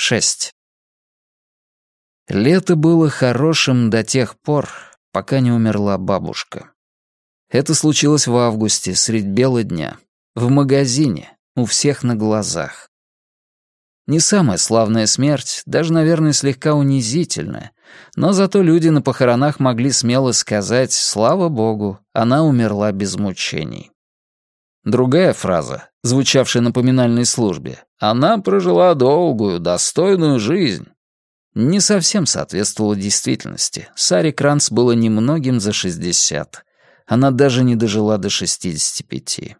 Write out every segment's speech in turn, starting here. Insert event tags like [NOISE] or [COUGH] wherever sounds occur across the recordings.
6. Лето было хорошим до тех пор, пока не умерла бабушка. Это случилось в августе, средь бела дня. В магазине, у всех на глазах. Не самая славная смерть, даже, наверное, слегка унизительная, но зато люди на похоронах могли смело сказать «Слава Богу, она умерла без мучений». Другая фраза, звучавшая на поминальной службе, «Она прожила долгую, достойную жизнь», не совсем соответствовала действительности. Саре Кранц было немногим за 60. Она даже не дожила до 65.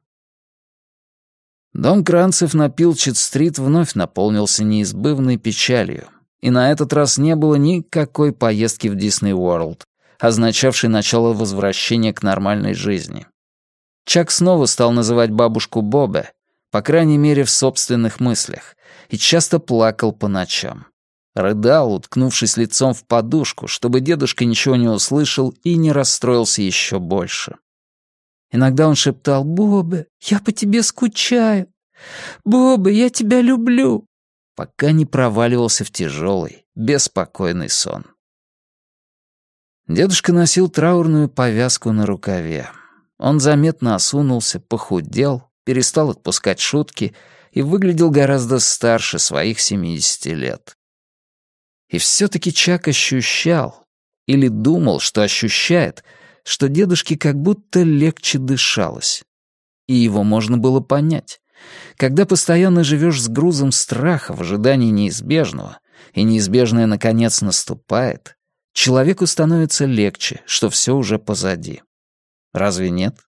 Дом Кранцев на Пилчет-стрит вновь наполнился неизбывной печалью. И на этот раз не было никакой поездки в Дисней Уорлд, означавшей начало возвращения к нормальной жизни. Чак снова стал называть бабушку Бобе, по крайней мере, в собственных мыслях, и часто плакал по ночам. Рыдал, уткнувшись лицом в подушку, чтобы дедушка ничего не услышал и не расстроился еще больше. Иногда он шептал «Бобе, я по тебе скучаю! Бобе, я тебя люблю!» пока не проваливался в тяжелый, беспокойный сон. Дедушка носил траурную повязку на рукаве. Он заметно осунулся, похудел, перестал отпускать шутки и выглядел гораздо старше своих 70 лет. И все-таки Чак ощущал, или думал, что ощущает, что дедушке как будто легче дышалось. И его можно было понять. Когда постоянно живешь с грузом страха в ожидании неизбежного, и неизбежное наконец наступает, человеку становится легче, что все уже позади. Разве нет?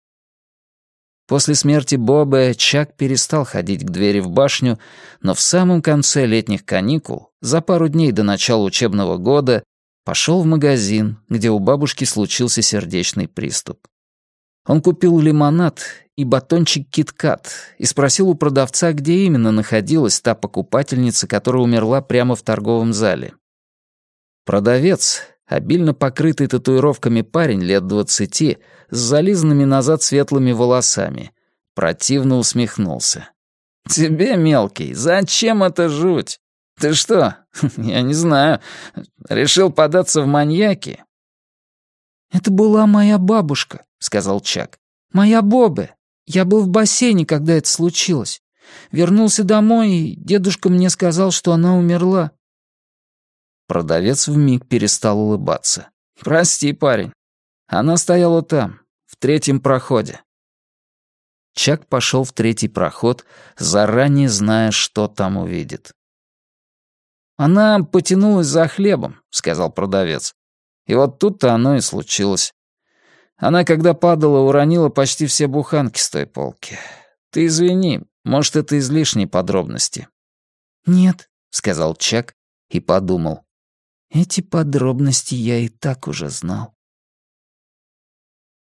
После смерти Боба Чак перестал ходить к двери в башню, но в самом конце летних каникул, за пару дней до начала учебного года, пошел в магазин, где у бабушки случился сердечный приступ. Он купил лимонад и батончик киткат и спросил у продавца, где именно находилась та покупательница, которая умерла прямо в торговом зале. Продавец, обильно покрытый татуировками парень лет двадцати, с зализанными назад светлыми волосами, противно усмехнулся. «Тебе, мелкий, зачем эта жуть? Ты что, [LAUGHS] я не знаю, решил податься в маньяки?» «Это была моя бабушка», — сказал Чак. «Моя Бобе. Я был в бассейне, когда это случилось. Вернулся домой, и дедушка мне сказал, что она умерла. Продавец вмиг перестал улыбаться. «Прости, парень. Она стояла там, в третьем проходе». Чак пошел в третий проход, заранее зная, что там увидит. «Она потянулась за хлебом», — сказал продавец. «И вот тут-то оно и случилось. Она, когда падала, уронила почти все буханки с той полки. Ты извини, может, это излишние подробности». «Нет», — сказал Чак и подумал. Эти подробности я и так уже знал.